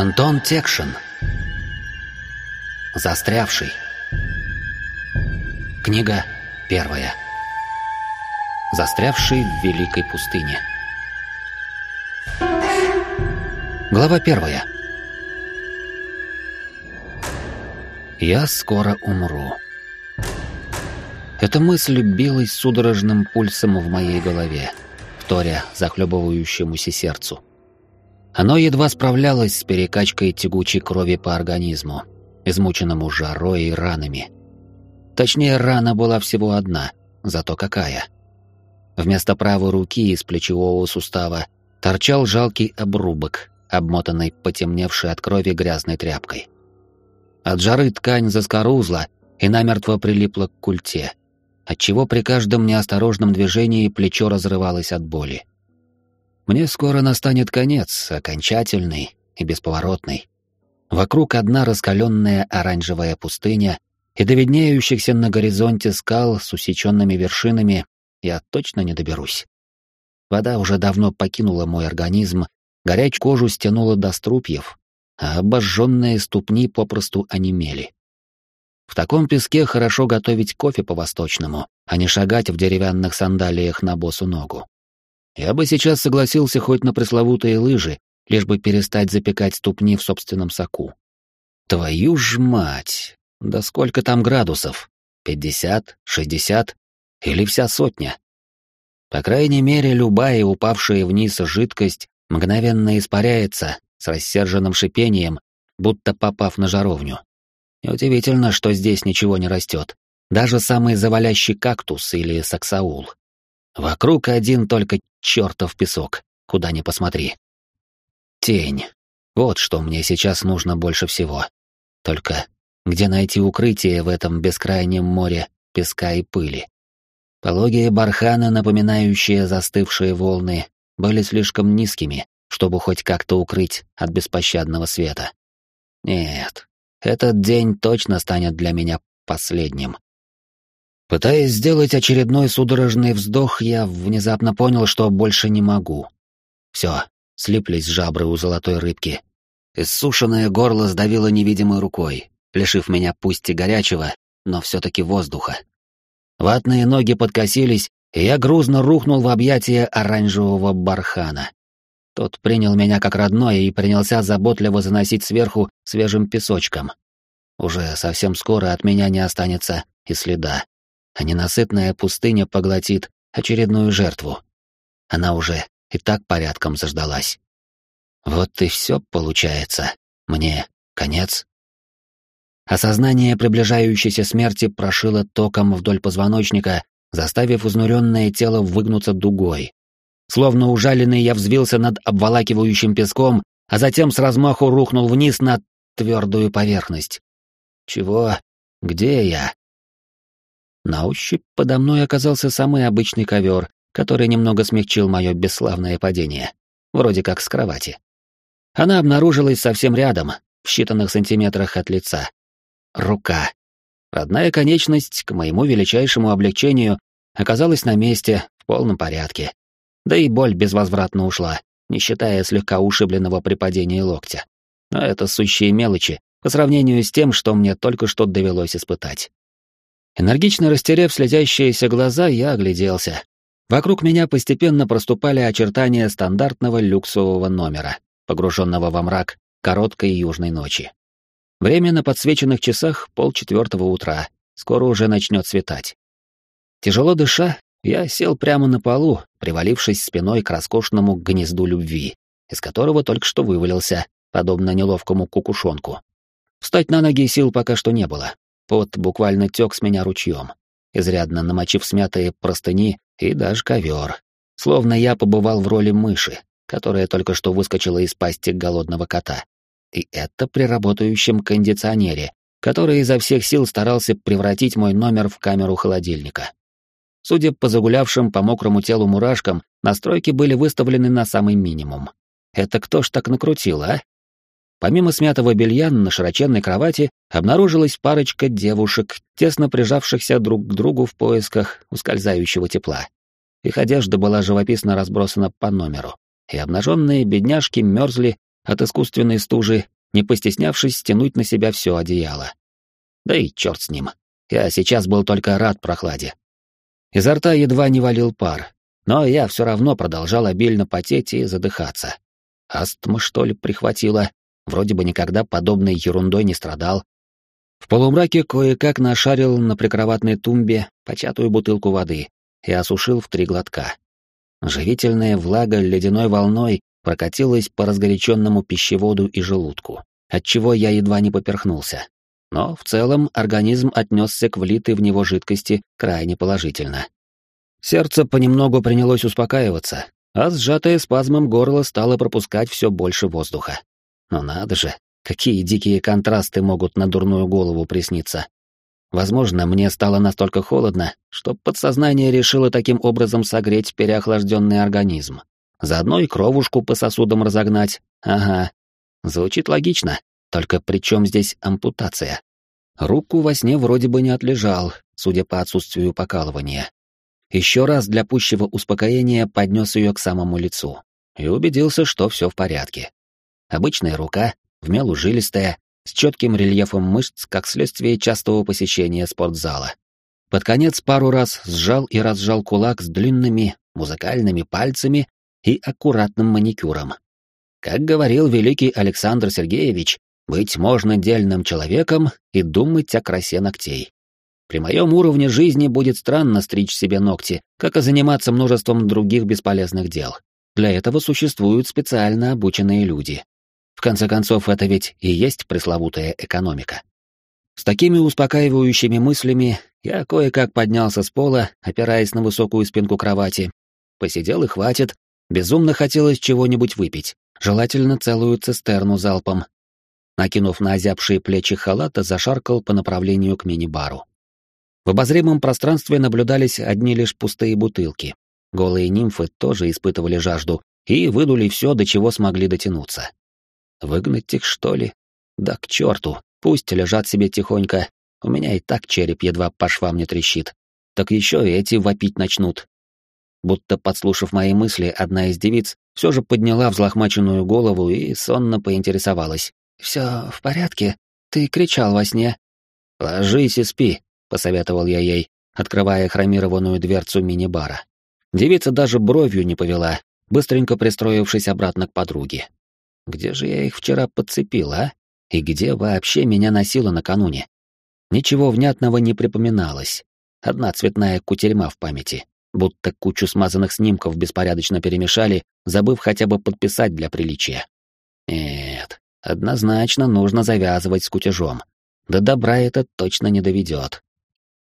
Антон Текшин. Застрявший. Книга первая. Застрявший в великой пустыне. Глава первая. Я скоро умру. Эта мысль билась судорожным пульсом в моей голове, вторя захлебывающемуся сердцу. Оно едва справлялось с перекачкой тягучей крови по организму, измученному жарой и ранами. Точнее, рана была всего одна, зато какая. Вместо правой руки из плечевого сустава торчал жалкий обрубок, обмотанный потемневшей от крови грязной тряпкой. От жары ткань заскорузла и намертво прилипла к культе, отчего при каждом неосторожном движении плечо разрывалось от боли. Мне скоро настанет конец, окончательный и бесповоротный. Вокруг одна раскаленная оранжевая пустыня, и до виднеющихся на горизонте скал с усеченными вершинами я точно не доберусь. Вода уже давно покинула мой организм, горячь кожу стянула до струпьев, а обожженные ступни попросту онемели. В таком песке хорошо готовить кофе по-восточному, а не шагать в деревянных сандалиях на босу ногу. Я бы сейчас согласился хоть на пресловутые лыжи, лишь бы перестать запекать ступни в собственном соку. Твою ж мать! Да сколько там градусов? Пятьдесят? Шестьдесят? Или вся сотня? По крайней мере, любая упавшая вниз жидкость мгновенно испаряется с рассерженным шипением, будто попав на жаровню. Неудивительно, что здесь ничего не растет. Даже самый завалящий кактус или саксаул. Вокруг один только чертов песок, куда ни посмотри. Тень. Вот что мне сейчас нужно больше всего. Только где найти укрытие в этом бескрайнем море песка и пыли? Пологие барханы, напоминающие застывшие волны, были слишком низкими, чтобы хоть как-то укрыть от беспощадного света. Нет, этот день точно станет для меня последним. Пытаясь сделать очередной судорожный вздох, я внезапно понял, что больше не могу. Все, слиплись жабры у золотой рыбки. Иссушенное горло сдавило невидимой рукой, лишив меня пусть и горячего, но все-таки воздуха. Ватные ноги подкосились, и я грузно рухнул в объятия оранжевого бархана. Тот принял меня как родное и принялся заботливо заносить сверху свежим песочком. Уже совсем скоро от меня не останется и следа а ненасытная пустыня поглотит очередную жертву. Она уже и так порядком заждалась. Вот и все получается. Мне конец. Осознание приближающейся смерти прошило током вдоль позвоночника, заставив изнуренное тело выгнуться дугой. Словно ужаленный я взвился над обволакивающим песком, а затем с размаху рухнул вниз на твердую поверхность. Чего? Где я? На ощупь подо мной оказался самый обычный ковер, который немного смягчил мое бесславное падение. Вроде как с кровати. Она обнаружилась совсем рядом, в считанных сантиметрах от лица. Рука. Родная конечность, к моему величайшему облегчению, оказалась на месте, в полном порядке. Да и боль безвозвратно ушла, не считая слегка ушибленного при падении локтя. Но это сущие мелочи по сравнению с тем, что мне только что довелось испытать. Энергично растерев слезящиеся глаза, я огляделся. Вокруг меня постепенно проступали очертания стандартного люксового номера, погруженного во мрак короткой южной ночи. Время на подсвеченных часах полчетвертого утра, скоро уже начнет светать. Тяжело дыша, я сел прямо на полу, привалившись спиной к роскошному гнезду любви, из которого только что вывалился, подобно неловкому кукушонку. Встать на ноги сил пока что не было, Пот буквально тек с меня ручьем, изрядно намочив смятые простыни и даже ковер. Словно я побывал в роли мыши, которая только что выскочила из пасти голодного кота. И это при работающем кондиционере, который изо всех сил старался превратить мой номер в камеру холодильника. Судя по загулявшим по мокрому телу мурашкам, настройки были выставлены на самый минимум. Это кто ж так накрутил, а? Помимо смятого белья на широченной кровати обнаружилась парочка девушек, тесно прижавшихся друг к другу в поисках ускользающего тепла. Их одежда была живописно разбросана по номеру, и обнаженные бедняжки мерзли, от искусственной стужи, не постеснявшись стянуть на себя все одеяло. Да и черт с ним. Я сейчас был только рад прохладе. Изо рта едва не валил пар, но я все равно продолжал обильно потеть и задыхаться. Астма, что ли, прихватила? Вроде бы никогда подобной ерундой не страдал. В полумраке кое-как нашарил на прикроватной тумбе початую бутылку воды и осушил в три глотка. Живительная влага ледяной волной прокатилась по разгоряченному пищеводу и желудку, отчего я едва не поперхнулся. Но в целом организм отнесся к влитой в него жидкости крайне положительно. Сердце понемногу принялось успокаиваться, а сжатое спазмом горло стало пропускать все больше воздуха. Но надо же, какие дикие контрасты могут на дурную голову присниться. Возможно, мне стало настолько холодно, что подсознание решило таким образом согреть переохлажденный организм. Заодно и кровушку по сосудам разогнать. Ага. Звучит логично, только при чем здесь ампутация? Руку во сне вроде бы не отлежал, судя по отсутствию покалывания еще раз для пущего успокоения поднес ее к самому лицу и убедился, что все в порядке. Обычная рука, вмелу жилистая, с четким рельефом мышц, как следствие частого посещения спортзала. Под конец пару раз сжал и разжал кулак с длинными музыкальными пальцами и аккуратным маникюром. Как говорил великий Александр Сергеевич, быть можно дельным человеком и думать о красе ногтей. При моем уровне жизни будет странно стричь себе ногти, как и заниматься множеством других бесполезных дел. Для этого существуют специально обученные люди. В конце концов, это ведь и есть пресловутая экономика. С такими успокаивающими мыслями я кое-как поднялся с пола, опираясь на высокую спинку кровати. Посидел и хватит. Безумно хотелось чего-нибудь выпить, желательно целую цистерну залпом. Накинув на озябшие плечи халата, зашаркал по направлению к мини-бару. В обозримом пространстве наблюдались одни лишь пустые бутылки. Голые нимфы тоже испытывали жажду и выдули все, до чего смогли дотянуться. Выгнать их, что ли? Да к черту, пусть лежат себе тихонько. У меня и так череп едва по швам не трещит. Так еще и эти вопить начнут. Будто подслушав мои мысли, одна из девиц все же подняла взлохмаченную голову и сонно поинтересовалась. «Все в порядке? Ты кричал во сне?» «Ложись и спи», — посоветовал я ей, открывая хромированную дверцу мини-бара. Девица даже бровью не повела, быстренько пристроившись обратно к подруге. Где же я их вчера подцепил, а? И где вообще меня носило накануне? Ничего внятного не припоминалось. Одна цветная кутерьма в памяти, будто кучу смазанных снимков беспорядочно перемешали, забыв хотя бы подписать для приличия. Нет, однозначно нужно завязывать с кутежом. До добра это точно не доведет.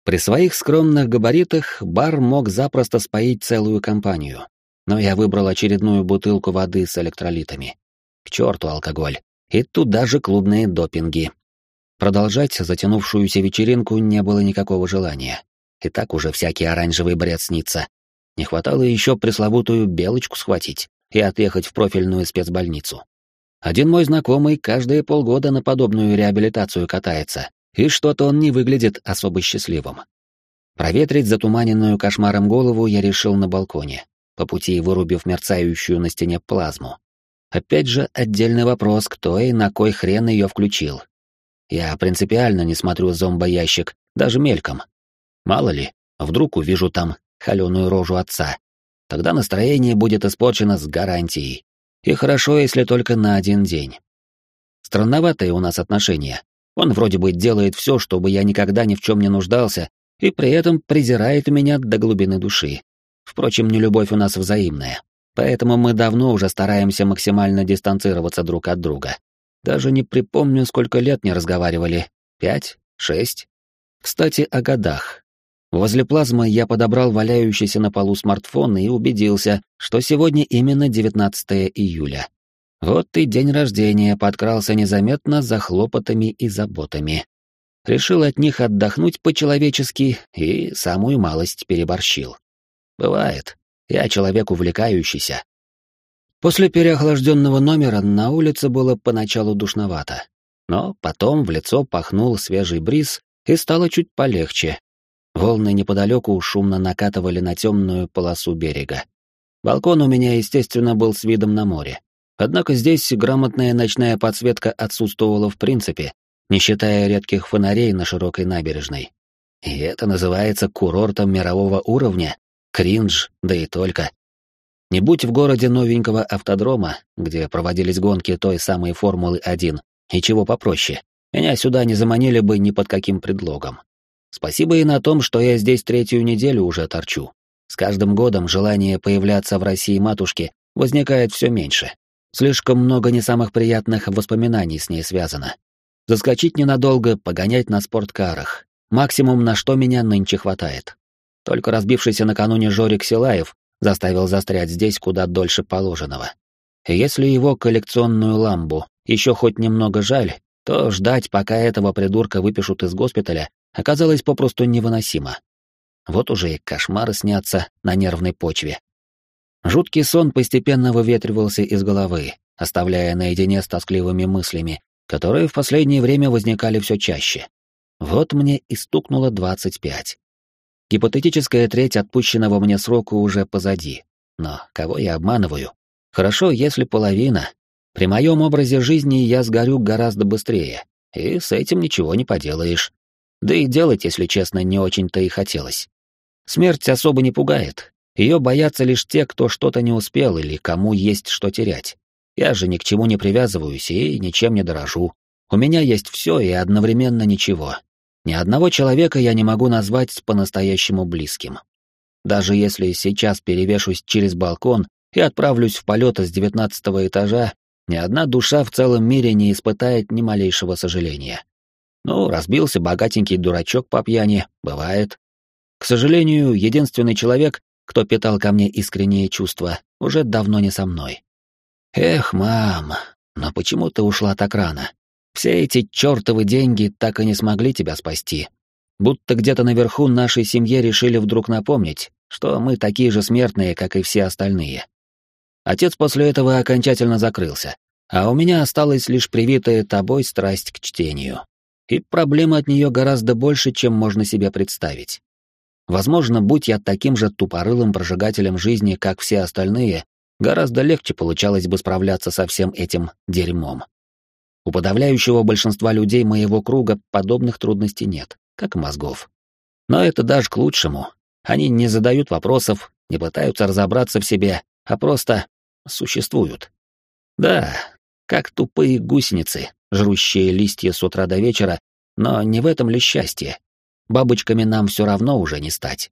При своих скромных габаритах бар мог запросто споить целую компанию, но я выбрал очередную бутылку воды с электролитами. К черту алкоголь. И тут даже клубные допинги. Продолжать затянувшуюся вечеринку не было никакого желания. И так уже всякий оранжевый бред снится. Не хватало еще пресловутую белочку схватить и отъехать в профильную спецбольницу. Один мой знакомый каждые полгода на подобную реабилитацию катается, и что-то он не выглядит особо счастливым. Проветрить затуманенную кошмаром голову я решил на балконе, по пути вырубив мерцающую на стене плазму. Опять же, отдельный вопрос, кто и на кой хрен ее включил. Я принципиально не смотрю зомбоящик, даже мельком. Мало ли, вдруг увижу там холеную рожу отца. Тогда настроение будет испорчено с гарантией. И хорошо, если только на один день. Странноватые у нас отношения. Он вроде бы делает все, чтобы я никогда ни в чем не нуждался, и при этом презирает меня до глубины души. Впрочем, не любовь у нас взаимная, поэтому мы давно уже стараемся максимально дистанцироваться друг от друга. Даже не припомню, сколько лет не разговаривали. Пять? Шесть? Кстати, о годах. Возле плазмы я подобрал валяющийся на полу смартфон и убедился, что сегодня именно 19 июля. Вот и день рождения подкрался незаметно за хлопотами и заботами. Решил от них отдохнуть по-человечески и самую малость переборщил. Бывает. Я человек увлекающийся. После переохлажденного номера на улице было поначалу душновато. Но потом в лицо пахнул свежий бриз и стало чуть полегче. Волны неподалеку шумно накатывали на темную полосу берега. Балкон у меня, естественно, был с видом на море Однако здесь грамотная ночная подсветка отсутствовала в принципе, не считая редких фонарей на широкой набережной. И это называется курортом мирового уровня? Кринж, да и только. Не будь в городе новенького автодрома, где проводились гонки той самой Формулы-1, и чего попроще, меня сюда не заманили бы ни под каким предлогом. Спасибо и на том, что я здесь третью неделю уже торчу. С каждым годом желание появляться в России матушки возникает все меньше. Слишком много не самых приятных воспоминаний с ней связано. Заскочить ненадолго, погонять на спорткарах. Максимум, на что меня нынче хватает. Только разбившийся накануне Жорик Силаев заставил застрять здесь куда дольше положенного. Если его коллекционную ламбу еще хоть немного жаль, то ждать, пока этого придурка выпишут из госпиталя, оказалось попросту невыносимо. Вот уже и кошмары снятся на нервной почве. Жуткий сон постепенно выветривался из головы, оставляя наедине с тоскливыми мыслями, которые в последнее время возникали все чаще. Вот мне и стукнуло 25. Гипотетическая треть отпущенного мне срока уже позади. Но кого я обманываю? Хорошо, если половина. При моем образе жизни я сгорю гораздо быстрее, и с этим ничего не поделаешь. Да и делать, если честно, не очень-то и хотелось. Смерть особо не пугает, ее боятся лишь те, кто что-то не успел или кому есть что терять. Я же ни к чему не привязываюсь и ничем не дорожу. У меня есть все и одновременно ничего. Ни одного человека я не могу назвать по-настоящему близким. Даже если сейчас перевешусь через балкон и отправлюсь в полет с девятнадцатого этажа, ни одна душа в целом мире не испытает ни малейшего сожаления. Ну, разбился богатенький дурачок по пьяни, бывает. К сожалению, единственный человек, кто питал ко мне искренние чувства, уже давно не со мной. Эх, мам, но почему ты ушла так рано? Все эти чертовы деньги так и не смогли тебя спасти. Будто где-то наверху нашей семье решили вдруг напомнить, что мы такие же смертные, как и все остальные. Отец после этого окончательно закрылся, а у меня осталась лишь привитая тобой страсть к чтению. И проблем от нее гораздо больше, чем можно себе представить. Возможно, будь я таким же тупорылым прожигателем жизни, как все остальные, гораздо легче получалось бы справляться со всем этим дерьмом. У подавляющего большинства людей моего круга подобных трудностей нет, как мозгов. Но это даже к лучшему. Они не задают вопросов, не пытаются разобраться в себе, а просто существуют. Да, как тупые гусеницы, жрущие листья с утра до вечера, но не в этом ли счастье? Бабочками нам все равно уже не стать.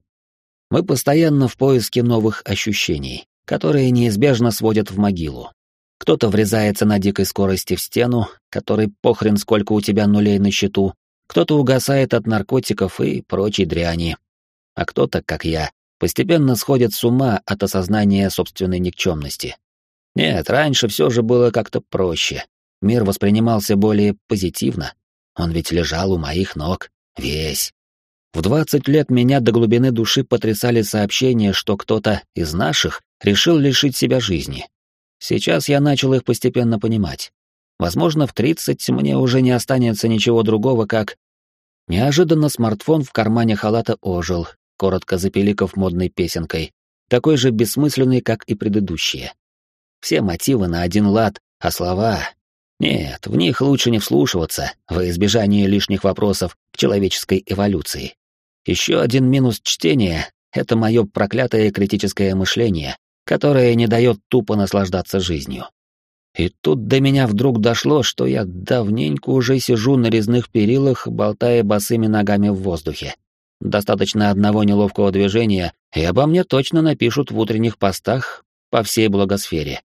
Мы постоянно в поиске новых ощущений, которые неизбежно сводят в могилу. Кто-то врезается на дикой скорости в стену, который похрен сколько у тебя нулей на счету, кто-то угасает от наркотиков и прочей дряни. А кто-то, как я, постепенно сходит с ума от осознания собственной никчемности. Нет, раньше все же было как-то проще. Мир воспринимался более позитивно. Он ведь лежал у моих ног. Весь. В 20 лет меня до глубины души потрясали сообщения, что кто-то из наших решил лишить себя жизни. Сейчас я начал их постепенно понимать. Возможно, в 30 мне уже не останется ничего другого, как... Неожиданно смартфон в кармане халата ожил, коротко запеликов модной песенкой, такой же бессмысленной, как и предыдущие. Все мотивы на один лад, а слова... Нет, в них лучше не вслушиваться, во избежание лишних вопросов к человеческой эволюции. Еще один минус чтения — это мое проклятое критическое мышление, которое не дает тупо наслаждаться жизнью. И тут до меня вдруг дошло, что я давненько уже сижу на резных перилах, болтая босыми ногами в воздухе. Достаточно одного неловкого движения, и обо мне точно напишут в утренних постах по всей благосфере.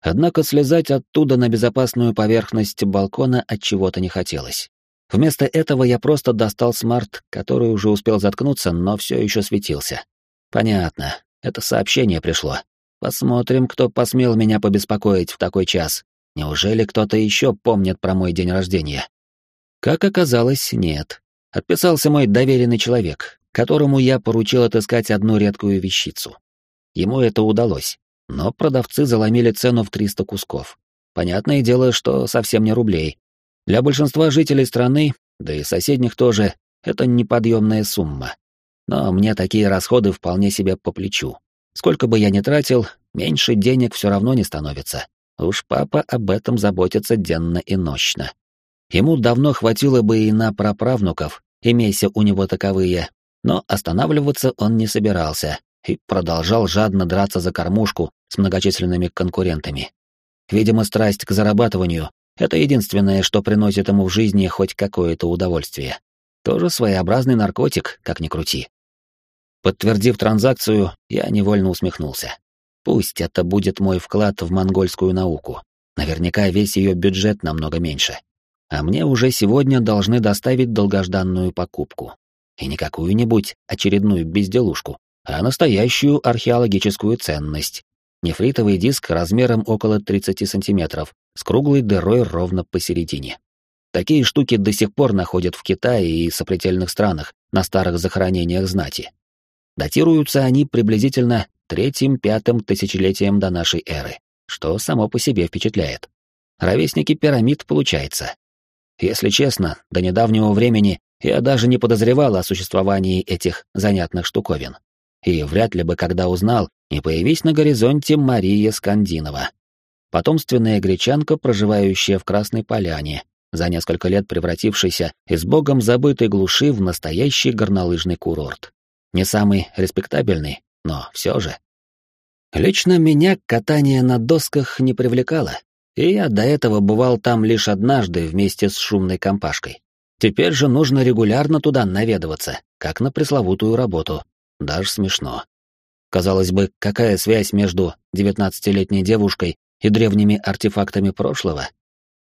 Однако слезать оттуда на безопасную поверхность балкона от чего-то не хотелось. Вместо этого я просто достал смарт, который уже успел заткнуться, но все еще светился. Понятно, это сообщение пришло. Посмотрим, кто посмел меня побеспокоить в такой час. Неужели кто-то еще помнит про мой день рождения? Как оказалось, нет. Отписался мой доверенный человек, которому я поручил отыскать одну редкую вещицу. Ему это удалось, но продавцы заломили цену в 300 кусков. Понятное дело, что совсем не рублей, для большинства жителей страны, да и соседних тоже, это неподъемная сумма. Но мне такие расходы вполне себе по плечу. Сколько бы я ни тратил, меньше денег все равно не становится. Уж папа об этом заботится денно и нощно. Ему давно хватило бы и на праправнуков, имейся у него таковые, но останавливаться он не собирался и продолжал жадно драться за кормушку с многочисленными конкурентами. Видимо, страсть к зарабатыванию — это единственное, что приносит ему в жизни хоть какое-то удовольствие. Тоже своеобразный наркотик, как ни крути. Подтвердив транзакцию, я невольно усмехнулся. Пусть это будет мой вклад в монгольскую науку. Наверняка весь ее бюджет намного меньше. А мне уже сегодня должны доставить долгожданную покупку. И не какую-нибудь очередную безделушку, а настоящую археологическую ценность. Нефритовый диск размером около 30 сантиметров, с круглой дырой ровно посередине. Такие штуки до сих пор находят в Китае и сопредельных странах, на старых захоронениях знати. Датируются они приблизительно третьим-пятым тысячелетием до нашей эры, что само по себе впечатляет. Ровесники пирамид получается. Если честно, до недавнего времени я даже не подозревал о существовании этих занятных штуковин. И вряд ли бы, когда узнал, не появись на горизонте Мария Скандинова. Потомственная гречанка, проживающая в Красной Поляне, за несколько лет превратившийся из богом забытой глуши в настоящий горнолыжный курорт. Не самый респектабельный, но все же. Лично меня катание на досках не привлекало, и я до этого бывал там лишь однажды вместе с шумной компашкой. Теперь же нужно регулярно туда наведываться, как на пресловутую работу. Даже смешно. Казалось бы, какая связь между девятнадцатилетней девушкой и древними артефактами прошлого?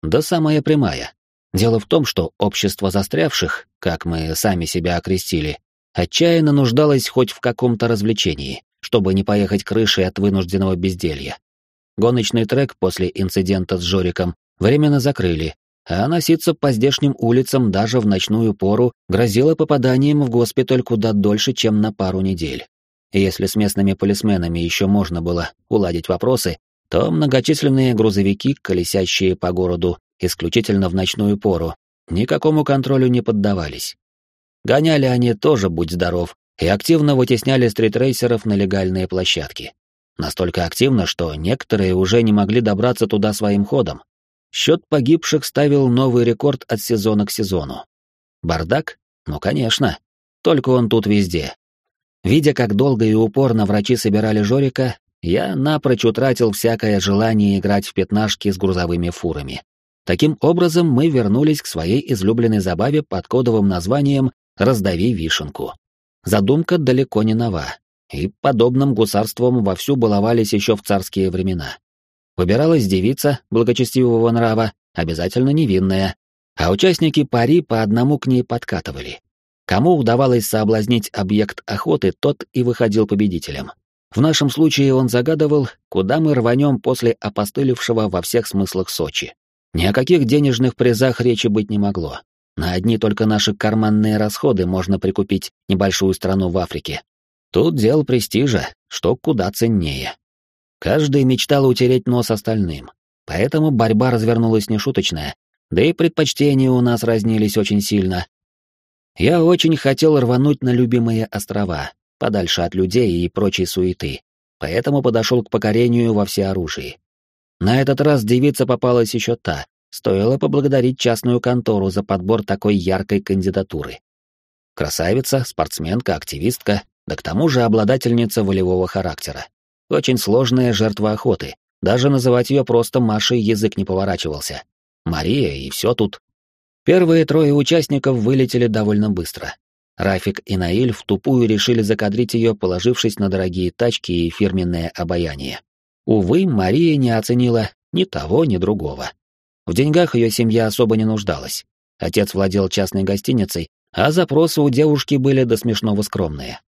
Да самая прямая. Дело в том, что общество застрявших, как мы сами себя окрестили, отчаянно нуждалось хоть в каком-то развлечении, чтобы не поехать крышей от вынужденного безделья. Гоночный трек после инцидента с Жориком временно закрыли, а носиться по здешним улицам даже в ночную пору грозило попаданием в госпиталь куда дольше, чем на пару недель. И если с местными полисменами еще можно было уладить вопросы, то многочисленные грузовики, колесящие по городу исключительно в ночную пору, никакому контролю не поддавались. Гоняли они тоже, будь здоров, и активно вытесняли стритрейсеров на легальные площадки. Настолько активно, что некоторые уже не могли добраться туда своим ходом. Счет погибших ставил новый рекорд от сезона к сезону. Бардак? Ну, конечно. Только он тут везде. Видя, как долго и упорно врачи собирали Жорика, я напрочь утратил всякое желание играть в пятнашки с грузовыми фурами. Таким образом, мы вернулись к своей излюбленной забаве под кодовым названием «Раздави вишенку». Задумка далеко не нова, и подобным гусарством вовсю баловались еще в царские времена. Выбиралась девица благочестивого нрава, обязательно невинная, а участники пари по одному к ней подкатывали. Кому удавалось соблазнить объект охоты, тот и выходил победителем. В нашем случае он загадывал, куда мы рванем после опостылевшего во всех смыслах Сочи. Ни о каких денежных призах речи быть не могло. На одни только наши карманные расходы можно прикупить небольшую страну в Африке. Тут дел престижа, что куда ценнее. Каждый мечтал утереть нос остальным, поэтому борьба развернулась нешуточная, да и предпочтения у нас разнились очень сильно. Я очень хотел рвануть на любимые острова, подальше от людей и прочей суеты, поэтому подошел к покорению во всеоружии. На этот раз девица попалась еще та, стоило поблагодарить частную контору за подбор такой яркой кандидатуры. Красавица, спортсменка, активистка, да к тому же обладательница волевого характера. Очень сложная жертва охоты, даже называть ее просто Машей язык не поворачивался. Мария и все тут. Первые трое участников вылетели довольно быстро. Рафик и Наиль в тупую решили закадрить ее, положившись на дорогие тачки и фирменное обаяние. Увы, Мария не оценила ни того, ни другого. В деньгах ее семья особо не нуждалась. Отец владел частной гостиницей, а запросы у девушки были до смешного скромные.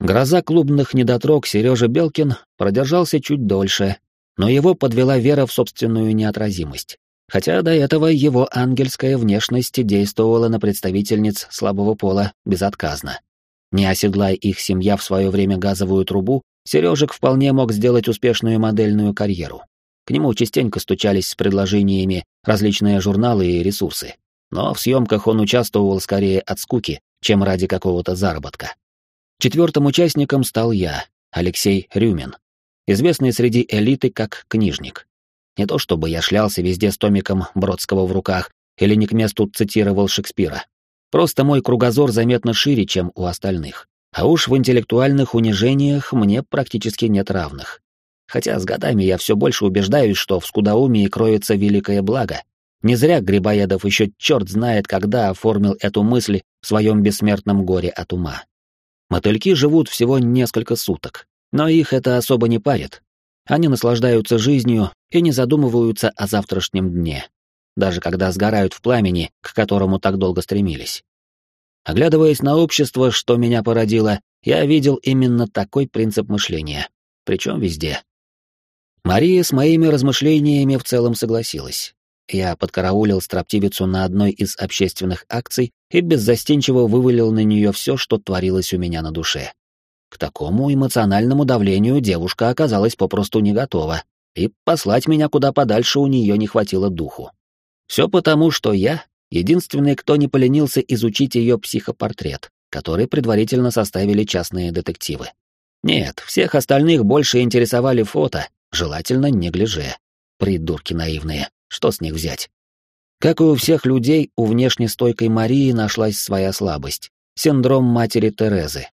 Гроза клубных недотрог Сережа Белкин продержался чуть дольше, но его подвела вера в собственную неотразимость хотя до этого его ангельская внешность действовала на представительниц слабого пола безотказно. Не оседлая их семья в свое время газовую трубу, Сережек вполне мог сделать успешную модельную карьеру. К нему частенько стучались с предложениями различные журналы и ресурсы. Но в съемках он участвовал скорее от скуки, чем ради какого-то заработка. Четвертым участником стал я, Алексей Рюмин, известный среди элиты как книжник. Не то чтобы я шлялся везде с томиком Бродского в руках или не к месту цитировал Шекспира. Просто мой кругозор заметно шире, чем у остальных. А уж в интеллектуальных унижениях мне практически нет равных. Хотя с годами я все больше убеждаюсь, что в скудоумии кроется великое благо. Не зря Грибоедов еще черт знает, когда оформил эту мысль в своем бессмертном горе от ума. Мотыльки живут всего несколько суток, но их это особо не парит. Они наслаждаются жизнью и не задумываются о завтрашнем дне, даже когда сгорают в пламени, к которому так долго стремились. Оглядываясь на общество, что меня породило, я видел именно такой принцип мышления, причем везде. Мария с моими размышлениями в целом согласилась. Я подкараулил строптивицу на одной из общественных акций и беззастенчиво вывалил на нее все, что творилось у меня на душе. К такому эмоциональному давлению девушка оказалась попросту не готова, и послать меня куда подальше у нее не хватило духу. Все потому, что я — единственный, кто не поленился изучить ее психопортрет, который предварительно составили частные детективы. Нет, всех остальных больше интересовали фото, желательно не гляже. Придурки наивные, что с них взять? Как и у всех людей, у внешне стойкой Марии нашлась своя слабость — синдром матери Терезы.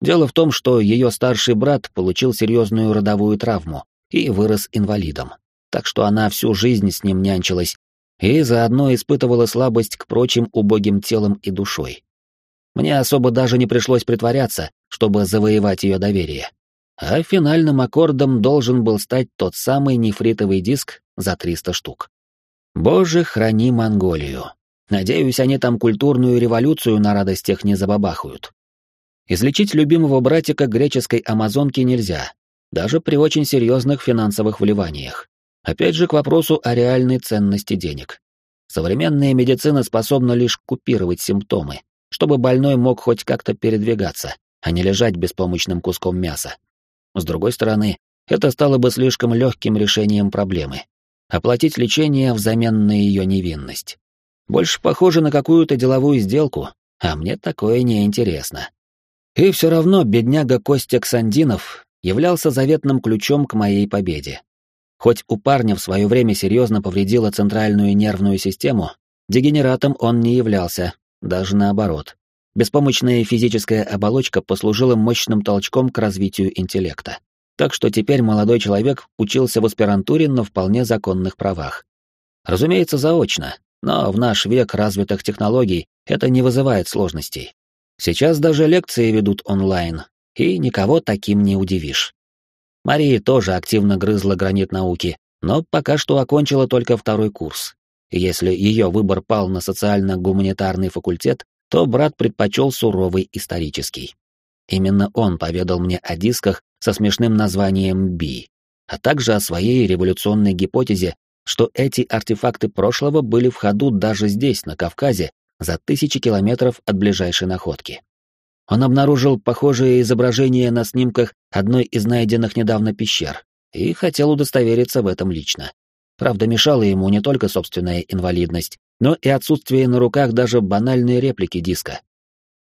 Дело в том, что ее старший брат получил серьезную родовую травму и вырос инвалидом, так что она всю жизнь с ним нянчилась и заодно испытывала слабость к прочим убогим телом и душой. Мне особо даже не пришлось притворяться, чтобы завоевать ее доверие. А финальным аккордом должен был стать тот самый нефритовый диск за 300 штук. Боже, храни Монголию. Надеюсь, они там культурную революцию на радостях не забабахают. Излечить любимого братика греческой амазонки нельзя, даже при очень серьезных финансовых вливаниях. Опять же к вопросу о реальной ценности денег. Современная медицина способна лишь купировать симптомы, чтобы больной мог хоть как-то передвигаться, а не лежать беспомощным куском мяса. С другой стороны, это стало бы слишком легким решением проблемы. Оплатить лечение взамен на ее невинность. Больше похоже на какую-то деловую сделку, а мне такое не интересно. И все равно бедняга Костя Ксандинов являлся заветным ключом к моей победе. Хоть у парня в свое время серьезно повредила центральную нервную систему, дегенератом он не являлся, даже наоборот. Беспомощная физическая оболочка послужила мощным толчком к развитию интеллекта. Так что теперь молодой человек учился в аспирантуре на вполне законных правах. Разумеется, заочно, но в наш век развитых технологий это не вызывает сложностей. Сейчас даже лекции ведут онлайн, и никого таким не удивишь. Мария тоже активно грызла гранит науки, но пока что окончила только второй курс. Если ее выбор пал на социально-гуманитарный факультет, то брат предпочел суровый исторический. Именно он поведал мне о дисках со смешным названием «Би», а также о своей революционной гипотезе, что эти артефакты прошлого были в ходу даже здесь, на Кавказе, за тысячи километров от ближайшей находки. Он обнаружил похожее изображение на снимках одной из найденных недавно пещер и хотел удостовериться в этом лично. Правда, мешала ему не только собственная инвалидность, но и отсутствие на руках даже банальной реплики диска.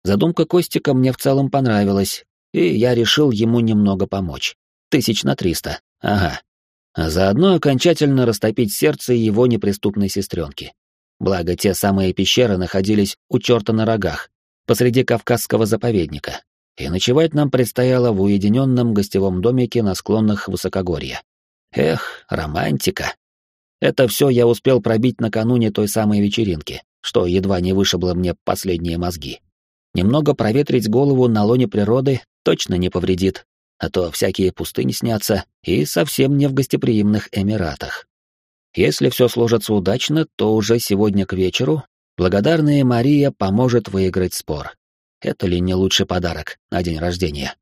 Задумка Костика мне в целом понравилась, и я решил ему немного помочь. Тысяч на триста, ага. А заодно окончательно растопить сердце его неприступной сестренки. Благо, те самые пещеры находились у черта на рогах, посреди Кавказского заповедника, и ночевать нам предстояло в уединенном гостевом домике на склонах высокогорья. Эх, романтика. Это все я успел пробить накануне той самой вечеринки, что едва не вышибло мне последние мозги. Немного проветрить голову на лоне природы точно не повредит, а то всякие пустыни снятся и совсем не в гостеприимных Эмиратах. Если все сложится удачно, то уже сегодня к вечеру Благодарная Мария поможет выиграть спор. Это ли не лучший подарок на день рождения?